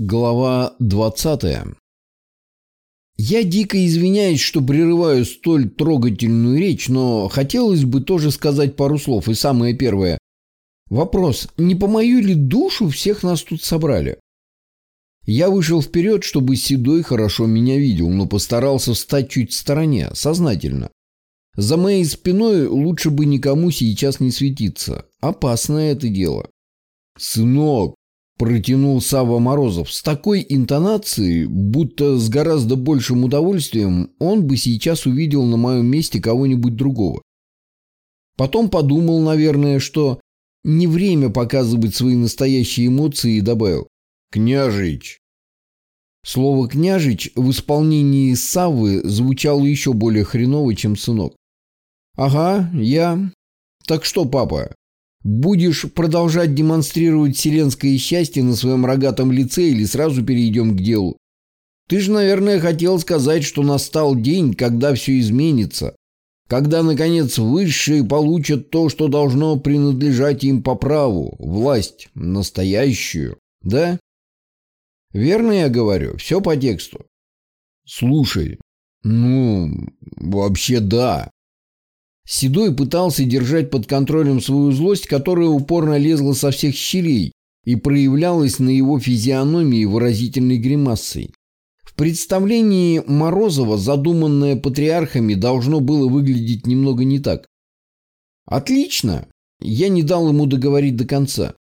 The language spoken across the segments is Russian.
Глава 20 Я дико извиняюсь, что прерываю столь трогательную речь, но хотелось бы тоже сказать пару слов. И самое первое. Вопрос, не по мою ли душу всех нас тут собрали? Я вышел вперед, чтобы Седой хорошо меня видел, но постарался встать чуть в стороне, сознательно. За моей спиной лучше бы никому сейчас не светиться. Опасное это дело. «Сынок, Протянул Сава Морозов с такой интонацией, будто с гораздо большим удовольствием он бы сейчас увидел на моем месте кого-нибудь другого. Потом подумал, наверное, что не время показывать свои настоящие эмоции и добавил «Княжич». Слово «княжич» в исполнении Саввы звучало еще более хреново, чем «сынок». «Ага, я. Так что, папа, Будешь продолжать демонстрировать вселенское счастье на своем рогатом лице или сразу перейдем к делу? Ты же, наверное, хотел сказать, что настал день, когда все изменится. Когда, наконец, высшие получат то, что должно принадлежать им по праву, власть, настоящую, да? Верно я говорю, все по тексту. Слушай, ну, вообще да. Седой пытался держать под контролем свою злость, которая упорно лезла со всех щелей и проявлялась на его физиономии выразительной гримасой. В представлении Морозова, задуманное патриархами, должно было выглядеть немного не так. «Отлично!» Я не дал ему договорить до конца.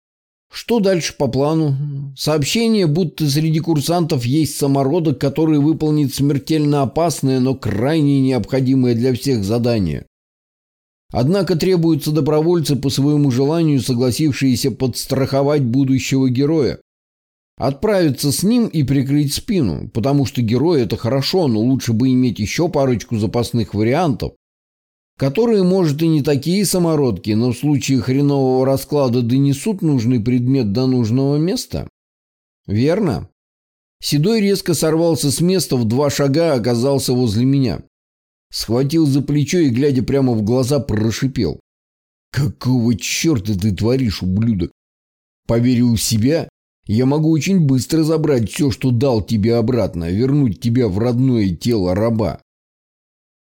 Что дальше по плану? Сообщение, будто среди курсантов есть самородок, который выполнит смертельно опасное, но крайне необходимое для всех задание. Однако требуются добровольцы по своему желанию, согласившиеся подстраховать будущего героя. Отправиться с ним и прикрыть спину, потому что герой это хорошо, но лучше бы иметь еще парочку запасных вариантов, которые, может, и не такие самородки, но в случае хренового расклада донесут нужный предмет до нужного места. Верно? Седой резко сорвался с места, в два шага оказался возле меня. Схватил за плечо и, глядя прямо в глаза, прошипел. «Какого черта ты творишь, ублюдок? Поверил в себя? Я могу очень быстро забрать все, что дал тебе обратно, вернуть тебя в родное тело раба».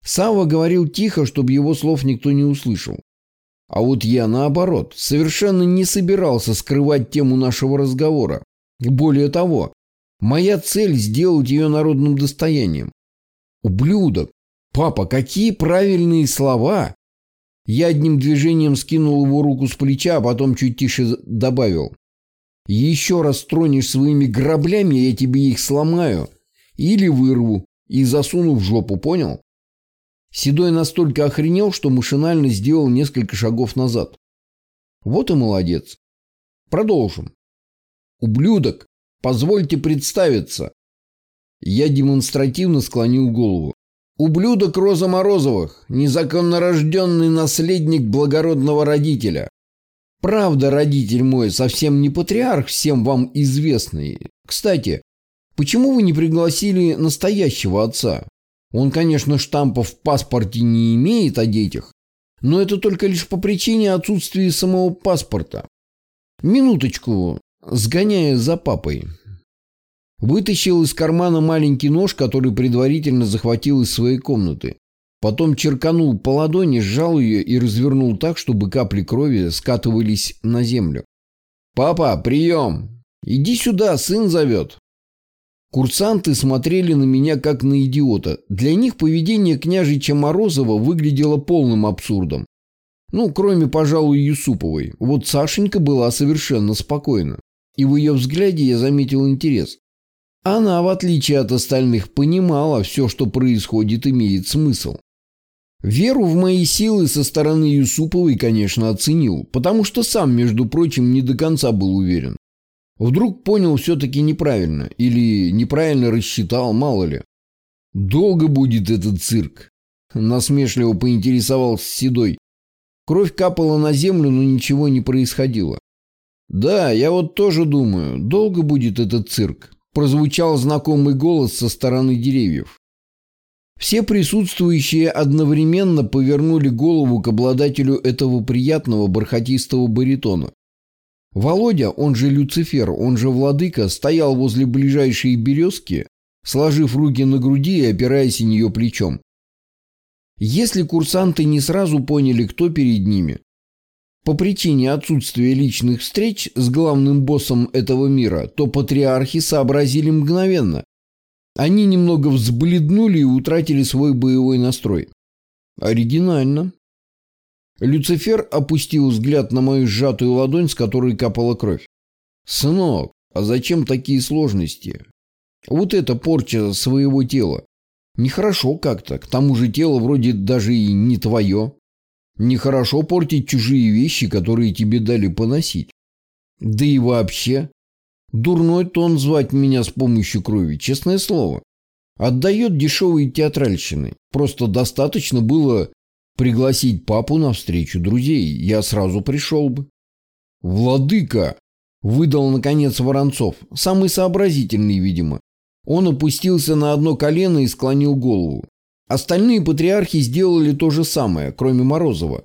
Сава говорил тихо, чтобы его слов никто не услышал. А вот я, наоборот, совершенно не собирался скрывать тему нашего разговора. Более того, моя цель – сделать ее народным достоянием. Ублюдок, «Папа, какие правильные слова!» Я одним движением скинул его руку с плеча, а потом чуть тише добавил. «Еще раз тронешь своими граблями, я тебе их сломаю. Или вырву и засуну в жопу, понял?» Седой настолько охренел, что машинально сделал несколько шагов назад. Вот и молодец. Продолжим. Ублюдок, позвольте представиться. Я демонстративно склонил голову. Ублюдок Роза Морозовых, незаконно рожденный наследник благородного родителя. Правда, родитель мой совсем не патриарх, всем вам известный. Кстати, почему вы не пригласили настоящего отца? Он, конечно, штампов в паспорте не имеет о детях, но это только лишь по причине отсутствия самого паспорта. Минуточку, сгоняя за папой. Вытащил из кармана маленький нож, который предварительно захватил из своей комнаты. Потом черканул по ладони, сжал ее и развернул так, чтобы капли крови скатывались на землю. «Папа, прием! Иди сюда, сын зовет!» Курсанты смотрели на меня как на идиота. Для них поведение княжича Морозова выглядело полным абсурдом. Ну, кроме, пожалуй, Юсуповой. Вот Сашенька была совершенно спокойна. И в ее взгляде я заметил интерес. Она, в отличие от остальных, понимала, все, что происходит, имеет смысл. Веру в мои силы со стороны Юсуповой, конечно, оценил, потому что сам, между прочим, не до конца был уверен. Вдруг понял все-таки неправильно, или неправильно рассчитал, мало ли. «Долго будет этот цирк?» – насмешливо поинтересовался Седой. Кровь капала на землю, но ничего не происходило. «Да, я вот тоже думаю, долго будет этот цирк?» Прозвучал знакомый голос со стороны деревьев. Все присутствующие одновременно повернули голову к обладателю этого приятного бархатистого баритона. Володя, он же Люцифер, он же Владыка, стоял возле ближайшей березки, сложив руки на груди и опираясь на нее плечом. Если курсанты не сразу поняли, кто перед ними, по причине отсутствия личных встреч с главным боссом этого мира, то патриархи сообразили мгновенно. Они немного взбледнули и утратили свой боевой настрой. Оригинально. Люцифер опустил взгляд на мою сжатую ладонь, с которой капала кровь. «Сынок, а зачем такие сложности? Вот это порча своего тела. Нехорошо как-то, к тому же тело вроде даже и не твое. Нехорошо портить чужие вещи, которые тебе дали поносить. Да и вообще. Дурной тон звать меня с помощью крови, честное слово. Отдает дешевые театральщины. Просто достаточно было пригласить папу на встречу друзей. Я сразу пришел бы. «Владыка!» – выдал, наконец, Воронцов. Самый сообразительный, видимо. Он опустился на одно колено и склонил голову. Остальные патриархи сделали то же самое, кроме Морозова.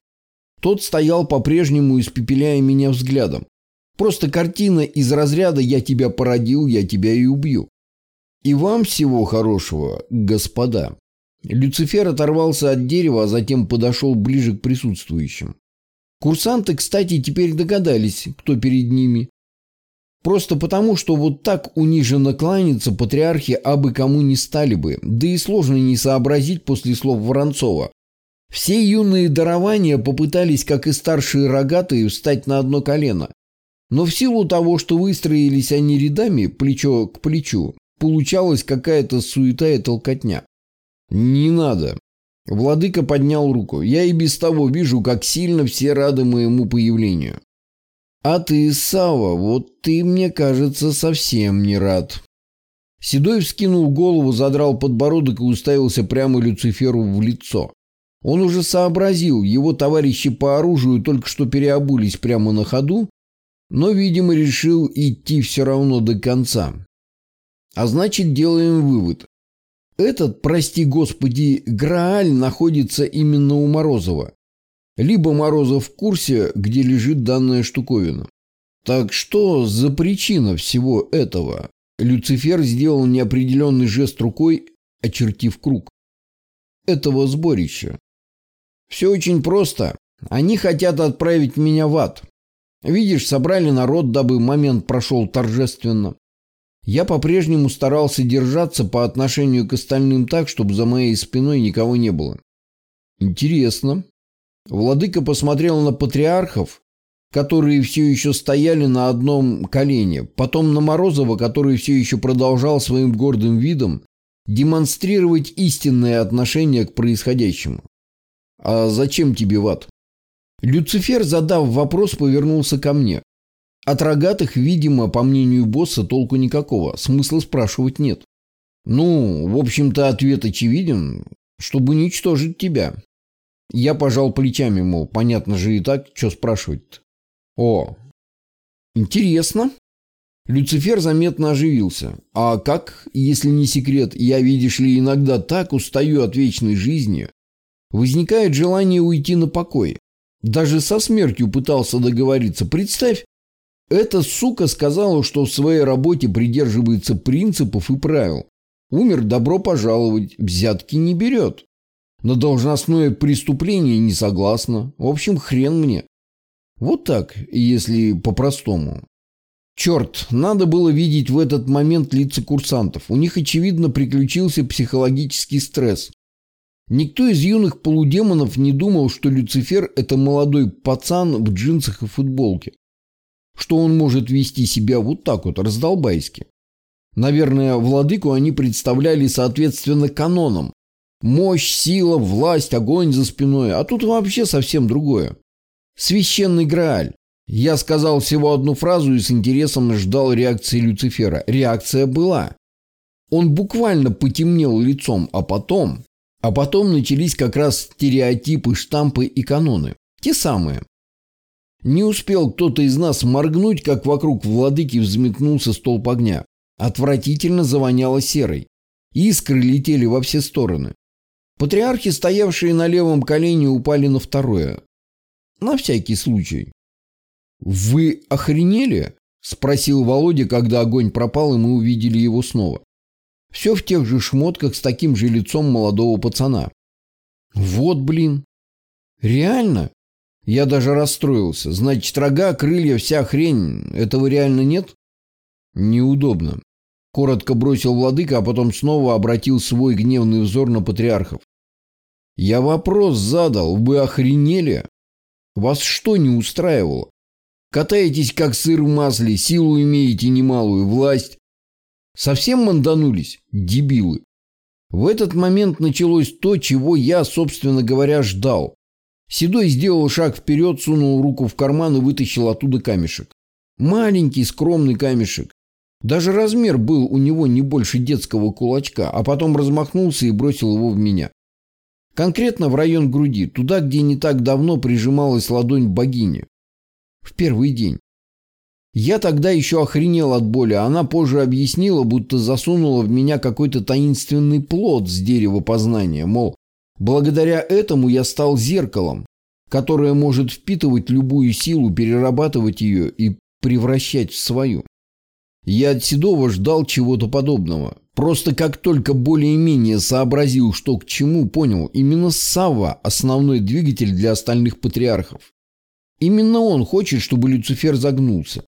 Тот стоял по-прежнему, испепеляя меня взглядом. Просто картина из разряда «я тебя породил, я тебя и убью». И вам всего хорошего, господа. Люцифер оторвался от дерева, а затем подошел ближе к присутствующим. Курсанты, кстати, теперь догадались, кто перед ними. Просто потому, что вот так униженно кланяться патриархи абы кому не стали бы, да и сложно не сообразить после слов Воронцова. Все юные дарования попытались, как и старшие рогатые, встать на одно колено. Но в силу того, что выстроились они рядами, плечо к плечу, получалась какая-то суета и толкотня. «Не надо». Владыка поднял руку. «Я и без того вижу, как сильно все рады моему появлению. А ты, Сава, вот ты, мне кажется, совсем не рад. Седой вскинул голову, задрал подбородок и уставился прямо Люциферу в лицо. Он уже сообразил, его товарищи по оружию только что переобулись прямо на ходу, но, видимо, решил идти все равно до конца. А значит, делаем вывод. Этот, прости господи, Грааль находится именно у Морозова. Либо Морозов в курсе, где лежит данная штуковина. Так что за причина всего этого? Люцифер сделал неопределенный жест рукой, очертив круг. Этого сборища. Все очень просто. Они хотят отправить меня в ад. Видишь, собрали народ, дабы момент прошел торжественно. Я по-прежнему старался держаться по отношению к остальным так, чтобы за моей спиной никого не было. Интересно. Владыка посмотрел на патриархов, которые все еще стояли на одном колене, потом на Морозова, который все еще продолжал своим гордым видом демонстрировать истинное отношение к происходящему. «А зачем тебе в ад?» Люцифер, задав вопрос, повернулся ко мне. От рогатых, видимо, по мнению босса, толку никакого, смысла спрашивать нет. Ну, в общем-то, ответ очевиден, чтобы уничтожить тебя. Я пожал плечами, мол, понятно же и так, что спрашивать-то. О, интересно. Люцифер заметно оживился. А как, если не секрет, я, видишь ли, иногда так устаю от вечной жизни, возникает желание уйти на покой. Даже со смертью пытался договориться. Представь, эта сука сказала, что в своей работе придерживается принципов и правил. Умер, добро пожаловать, взятки не берет. На должностное преступление не согласна. В общем, хрен мне. Вот так, если по-простому. Черт, надо было видеть в этот момент лица курсантов. У них, очевидно, приключился психологический стресс. Никто из юных полудемонов не думал, что Люцифер – это молодой пацан в джинсах и футболке. Что он может вести себя вот так вот, раздолбайски. Наверное, владыку они представляли соответственно канонам, Мощь, сила, власть, огонь за спиной. А тут вообще совсем другое. Священный Грааль. Я сказал всего одну фразу и с интересом ждал реакции Люцифера. Реакция была. Он буквально потемнел лицом, а потом... А потом начались как раз стереотипы, штампы и каноны. Те самые. Не успел кто-то из нас моргнуть, как вокруг владыки взметнулся столб огня. Отвратительно завоняло серой. Искры летели во все стороны. Патриархи, стоявшие на левом колене, упали на второе. На всякий случай. «Вы охренели?» – спросил Володя, когда огонь пропал, и мы увидели его снова. Все в тех же шмотках с таким же лицом молодого пацана. «Вот блин! Реально?» Я даже расстроился. Значит, рога, крылья, вся хрень. Этого реально нет? Неудобно. Коротко бросил владыка, а потом снова обратил свой гневный взор на патриархов. Я вопрос задал. Вы охренели? Вас что не устраивало? Катаетесь, как сыр в масле, силу имеете немалую, власть. Совсем манданулись, дебилы. В этот момент началось то, чего я, собственно говоря, ждал. Седой сделал шаг вперед, сунул руку в карман и вытащил оттуда камешек. Маленький, скромный камешек. Даже размер был у него не больше детского кулачка, а потом размахнулся и бросил его в меня. Конкретно в район груди, туда, где не так давно прижималась ладонь богини. В первый день. Я тогда еще охренел от боли, а она позже объяснила, будто засунула в меня какой-то таинственный плод с дерева познания, мол, благодаря этому я стал зеркалом, которое может впитывать любую силу, перерабатывать ее и превращать в свою. Я от Седова ждал чего-то подобного. Просто как только более-менее сообразил, что к чему, понял, именно Савва – основной двигатель для остальных патриархов. Именно он хочет, чтобы Люцифер загнулся.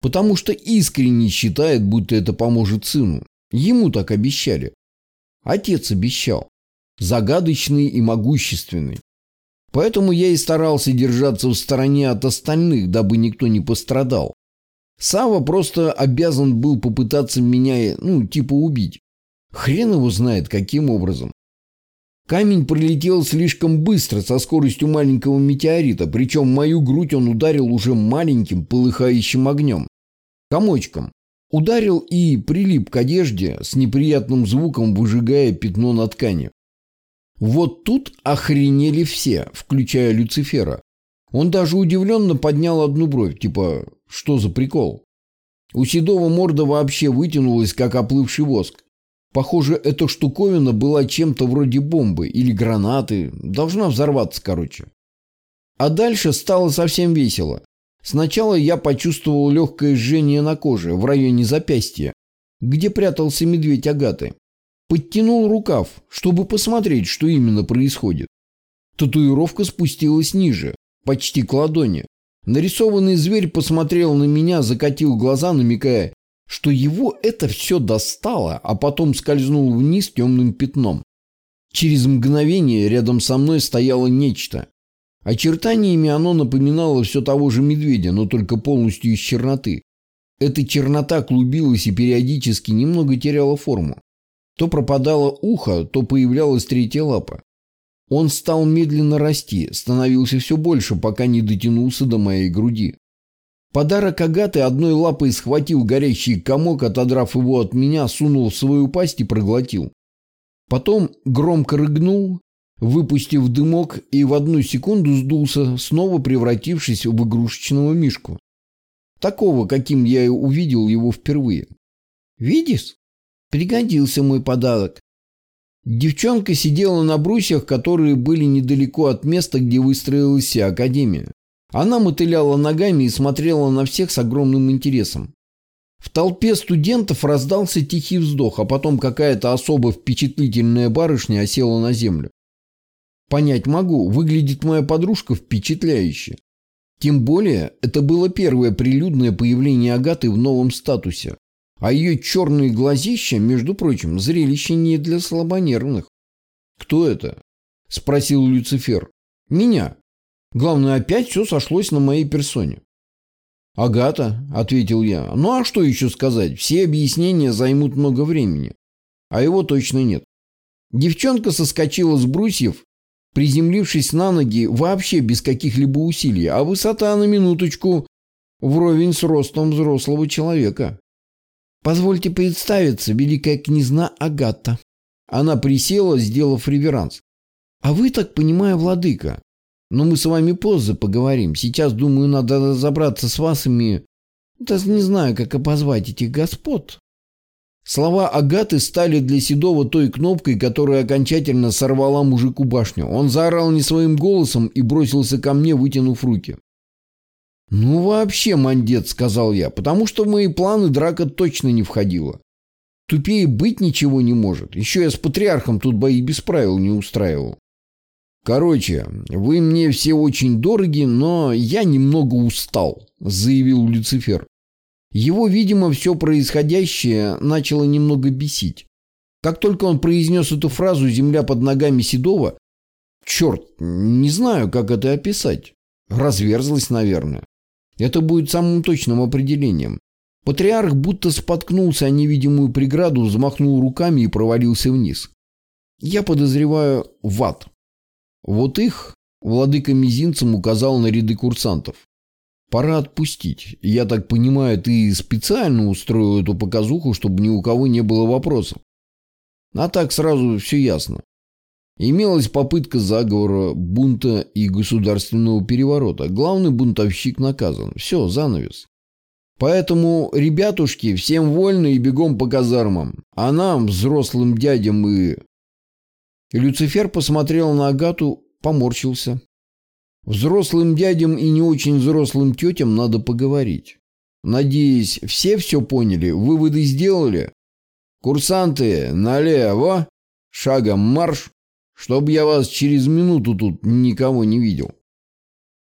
Потому что искренне считает, будто это поможет сыну. Ему так обещали. Отец обещал. Загадочный и могущественный. Поэтому я и старался держаться в стороне от остальных, дабы никто не пострадал. Сава просто обязан был попытаться меня, ну, типа убить. Хрен его знает, каким образом. Камень пролетел слишком быстро, со скоростью маленького метеорита, причем мою грудь он ударил уже маленьким, полыхающим огнем комочком. Ударил и прилип к одежде с неприятным звуком, выжигая пятно на ткани. Вот тут охренели все, включая Люцифера. Он даже удивленно поднял одну бровь, типа, что за прикол? У Седова морда вообще вытянулась, как оплывший воск. Похоже, эта штуковина была чем-то вроде бомбы или гранаты. Должна взорваться, короче. А дальше стало совсем весело. Сначала я почувствовал легкое жжение на коже в районе запястья, где прятался медведь Агаты. Подтянул рукав, чтобы посмотреть, что именно происходит. Татуировка спустилась ниже, почти к ладони. Нарисованный зверь посмотрел на меня, закатил глаза, намекая, что его это все достало, а потом скользнул вниз темным пятном. Через мгновение рядом со мной стояло нечто. Очертаниями оно напоминало все того же медведя, но только полностью из черноты. Эта чернота клубилась и периодически немного теряла форму. То пропадало ухо, то появлялась третья лапа. Он стал медленно расти, становился все больше, пока не дотянулся до моей груди. Подарок Агаты одной лапой схватил горящий комок, отодрав его от меня, сунул в свою пасть и проглотил. Потом громко рыгнул, выпустив дымок и в одну секунду сдулся, снова превратившись в игрушечного мишку. Такого, каким я и увидел его впервые. «Видишь? Пригодился мой подарок». Девчонка сидела на брусьях, которые были недалеко от места, где выстроилась вся академия. Она мотыляла ногами и смотрела на всех с огромным интересом. В толпе студентов раздался тихий вздох, а потом какая-то особо впечатлительная барышня осела на землю. Понять могу, выглядит моя подружка впечатляюще. Тем более, это было первое прилюдное появление Агаты в новом статусе. А ее черные глазища, между прочим, зрелище не для слабонервных. «Кто это?» – спросил Люцифер. «Меня. Главное, опять все сошлось на моей персоне». «Агата», – ответил я. «Ну а что еще сказать? Все объяснения займут много времени. А его точно нет». Девчонка соскочила с брусьев приземлившись на ноги вообще без каких-либо усилий, а высота на минуточку вровень с ростом взрослого человека. «Позвольте представиться, великая княжна Агата». Она присела, сделав реверанс. «А вы, так понимаю, владыка. Но мы с вами позже поговорим. Сейчас, думаю, надо разобраться с васами... Даже не знаю, как обозвать этих господ». Слова Агаты стали для Седова той кнопкой, которая окончательно сорвала мужику башню. Он заорал не своим голосом и бросился ко мне, вытянув руки. «Ну вообще, мандец», — сказал я, «потому что в мои планы драка точно не входила. Тупее быть ничего не может. Еще я с патриархом тут бои без правил не устраивал. Короче, вы мне все очень дороги, но я немного устал», — заявил Люцифер. Его, видимо, все происходящее начало немного бесить. Как только он произнес эту фразу, земля под ногами Седова, черт, не знаю, как это описать, разверзлась, наверное. Это будет самым точным определением. Патриарх будто споткнулся о невидимую преграду, взмахнул руками и провалился вниз. Я подозреваю в ад. Вот их владыка мизинцем указал на ряды курсантов. Пора отпустить. Я так понимаю, ты специально устроил эту показуху, чтобы ни у кого не было вопросов. А так сразу все ясно. Имелась попытка заговора, бунта и государственного переворота. Главный бунтовщик наказан. Все, занавес. Поэтому, ребятушки, всем вольно и бегом по казармам. А нам, взрослым дядям и... Люцифер посмотрел на Агату, поморщился. Взрослым дядям и не очень взрослым тетям надо поговорить. Надеюсь, все все поняли, выводы сделали? Курсанты, налево, шагом марш, чтобы я вас через минуту тут никого не видел.